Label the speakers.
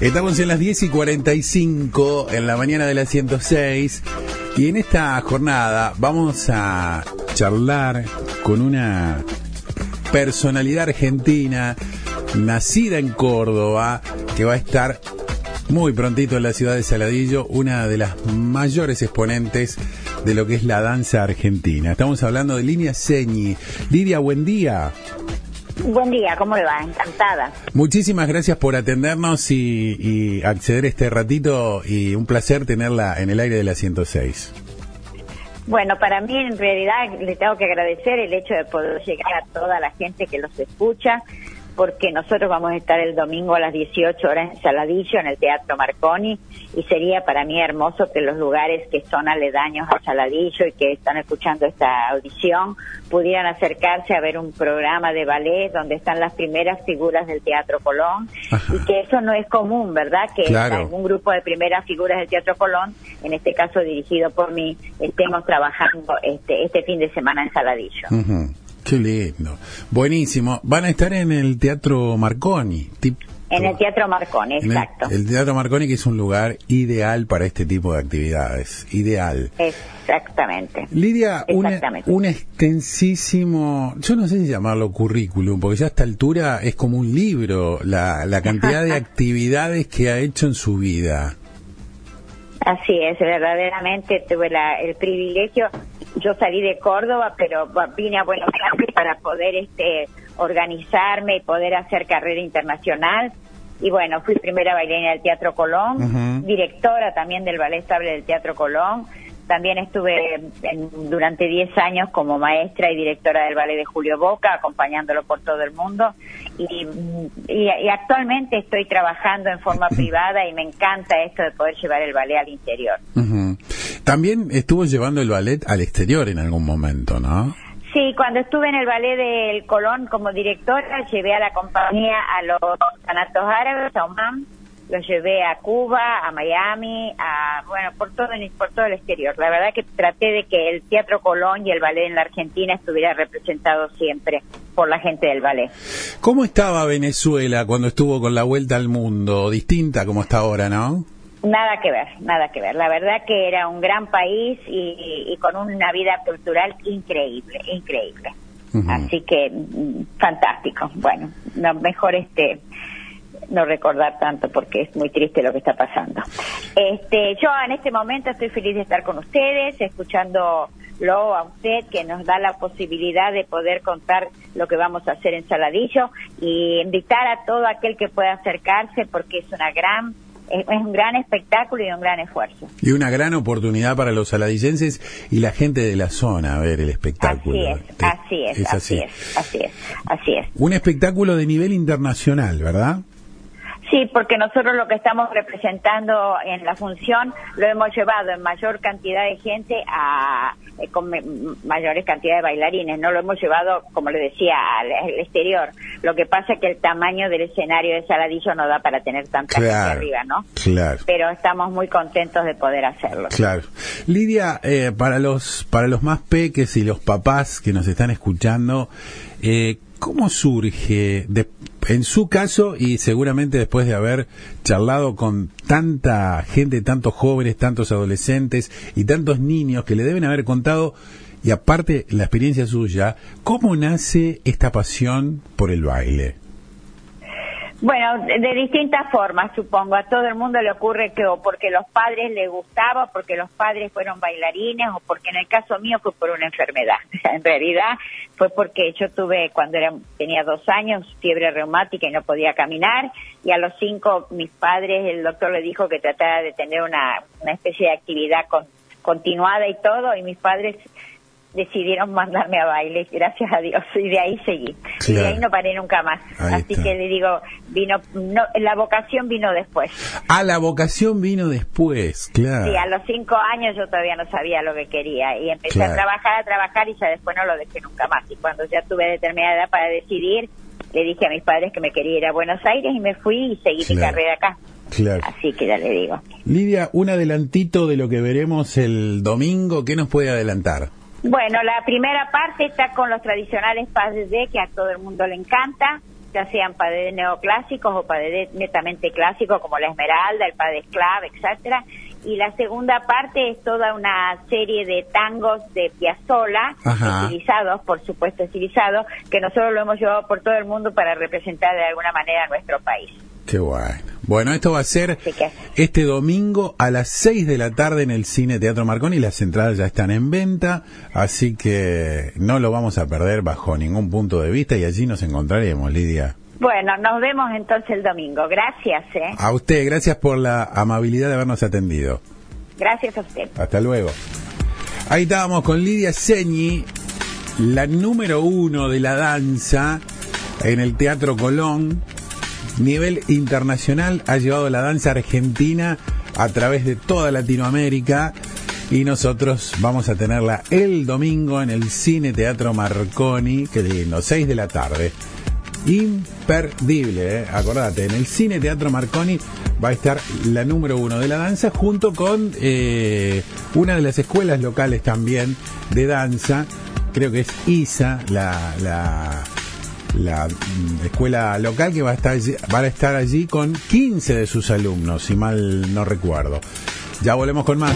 Speaker 1: Estamos en las 10 y 45 en la mañana de la 106 y en esta jornada vamos a charlar con una personalidad argentina nacida en Córdoba que va a estar muy prontito en la ciudad de Saladillo, una de las mayores exponentes de lo que es la danza argentina. Estamos hablando de Lidia Señi. Lidia, buen día.
Speaker 2: Buen día, ¿cómo le va? Encantada.
Speaker 1: Muchísimas gracias por atendernos y, y acceder este ratito y un placer tenerla en el aire de la 106.
Speaker 2: Bueno, para mí en realidad le tengo que agradecer el hecho de poder llegar a toda la gente que los escucha, porque nosotros vamos a estar el domingo a las 18 horas en Saladillo, en el Teatro Marconi, y sería para mí hermoso que los lugares que son aledaños a Saladillo y que están escuchando esta audición pudieran acercarse a ver un programa de ballet donde están las primeras figuras del Teatro Colón, y que eso no es común, ¿verdad? Que
Speaker 1: Claro.
Speaker 2: un grupo de primeras figuras del Teatro Colón, en este caso dirigido por mí, estemos trabajando este, este fin de semana en Saladillo.
Speaker 1: Qué lindo. Buenísimo. Van a estar en el Teatro Marconi.
Speaker 2: En el Teatro Marconi,
Speaker 1: el-
Speaker 2: exacto.
Speaker 1: El, Teatro Marconi que es un lugar ideal para este tipo de actividades. Ideal.
Speaker 2: Exactamente.
Speaker 1: Lidia, una-
Speaker 2: Exactamente.
Speaker 1: un extensísimo, yo no sé si llamarlo currículum, porque ya a esta altura es como un libro, la, la cantidad de actividades que ha hecho en su vida.
Speaker 2: Así es, verdaderamente tuve la- el privilegio. Yo salí de Córdoba, pero vine a Buenos Aires para poder este, organizarme y poder hacer carrera internacional. Y bueno, fui primera bailarina del Teatro Colón, directora también del Ballet Estable del Teatro Colón. También estuve en- durante 10 años como maestra y directora del ballet de Julio Boca, acompañándolo por todo el mundo. Y, y- y actualmente estoy trabajando en forma privada y me encanta esto de poder llevar el ballet al interior.
Speaker 1: También estuvo llevando el ballet al exterior en algún momento, ¿no?
Speaker 2: Sí, cuando estuve en el ballet del Colón como directora, llevé a la compañía a los sanatos árabes, a Oman, los llevé a Cuba, a Miami, a bueno, por todo el, por todo el exterior. La verdad que traté de que el Teatro Colón y el ballet en la Argentina estuviera representado siempre por la gente del ballet.
Speaker 1: ¿Cómo estaba Venezuela cuando estuvo con la vuelta al mundo? Distinta como está ahora, ¿no?
Speaker 2: Nada que ver, nada que ver. La verdad que era un gran país y, y con una vida cultural increíble, increíble. Así que mm, fantástico. Bueno, no, mejor este no recordar tanto porque es muy triste lo que está pasando. Este, yo en este momento estoy feliz de estar con ustedes, escuchándolo a usted que nos da la posibilidad de poder contar lo que vamos a hacer en Saladillo y invitar a todo aquel que pueda acercarse porque es una gran es un gran espectáculo y un gran esfuerzo.
Speaker 1: Y una gran oportunidad para los saladillenses y la gente de la zona a ver el espectáculo.
Speaker 2: Así es, así es, así es, así es, así es.
Speaker 1: Un espectáculo de nivel internacional, ¿verdad?
Speaker 2: Sí, porque nosotros lo que estamos representando en la función lo hemos llevado en mayor cantidad de gente a eh, con mayores cantidades de bailarines, no lo hemos llevado, como le decía, al, al exterior. Lo que pasa es que el tamaño del escenario de Saladillo no da para tener tanta gente
Speaker 1: Claro.
Speaker 2: arriba, ¿no?
Speaker 1: Claro.
Speaker 2: Pero estamos muy contentos de poder hacerlo.
Speaker 1: Claro. Lidia, eh, para los para los más peques y los papás que nos están escuchando, eh, ¿cómo surge, de- en su caso y seguramente después de haber charlado con tanta gente, tantos jóvenes, tantos adolescentes y tantos niños que le deben haber contado, y aparte la experiencia suya, ¿cómo nace esta pasión por el baile?
Speaker 2: Bueno, de, distintas formas, supongo. A todo el mundo le ocurre que o porque los padres les gustaba, o porque los padres fueron bailarines, o porque en el caso mío fue por una enfermedad. en realidad fue porque yo tuve, cuando era, tenía dos años, fiebre reumática y no podía caminar, y a los cinco mis padres, el doctor le dijo que tratara de tener una, una especie de actividad con- continuada y todo, y mis padres decidieron mandarme a baile, gracias a Dios, y de ahí seguí. Y de ahí no paré nunca más.
Speaker 1: Ahí
Speaker 2: Así
Speaker 1: está.
Speaker 2: que le digo, vino, no, la vocación vino después.
Speaker 1: Ah, la vocación vino después, claro.
Speaker 2: Sí, a los cinco años yo todavía no sabía lo que quería y empecé
Speaker 1: Claro.
Speaker 2: a trabajar, a trabajar y ya después no lo dejé nunca más. Y cuando ya tuve determinada edad para decidir, le dije a mis padres que me quería ir a Buenos Aires y me fui y seguí mi carrera acá.
Speaker 1: Claro.
Speaker 2: Así que ya le digo.
Speaker 1: Lidia, un adelantito de lo que veremos el domingo, ¿qué nos puede adelantar?
Speaker 2: Bueno, la primera parte está con los tradicionales pases de que a todo el mundo le encanta. ya sean padres neoclásicos o padres netamente clásicos como la Esmeralda, el padre Esclave, etcétera. Y la segunda parte es toda una serie de tangos de Piazzolla, estilizados, por supuesto estilizados, que nosotros lo hemos llevado por todo el mundo para representar de alguna manera a nuestro país.
Speaker 1: Qué bueno. Bueno, esto va a ser este domingo a las 6 de la tarde en el Cine Teatro Marconi. Las entradas ya están en venta, así que no lo vamos a perder bajo ningún punto de vista y allí nos encontraremos, Lidia.
Speaker 2: Bueno, nos vemos entonces el domingo. Gracias. ¿eh?
Speaker 1: A usted, gracias por la amabilidad de habernos atendido.
Speaker 2: Gracias a usted.
Speaker 1: Hasta luego. Ahí estábamos con Lidia Señi, la número uno de la danza en el Teatro Colón nivel internacional, ha llevado la danza argentina a través de toda Latinoamérica y nosotros vamos a tenerla el domingo en el Cine Teatro Marconi, que lindo, 6 de la tarde. Imperdible, ¿eh? acordate, en el Cine Teatro Marconi va a estar la número uno de la danza junto con eh, una de las escuelas locales también de danza, creo que es ISA, la, la la mm, escuela local que va a estar va a estar allí con 15 de sus alumnos, si mal no recuerdo. Ya volvemos con más.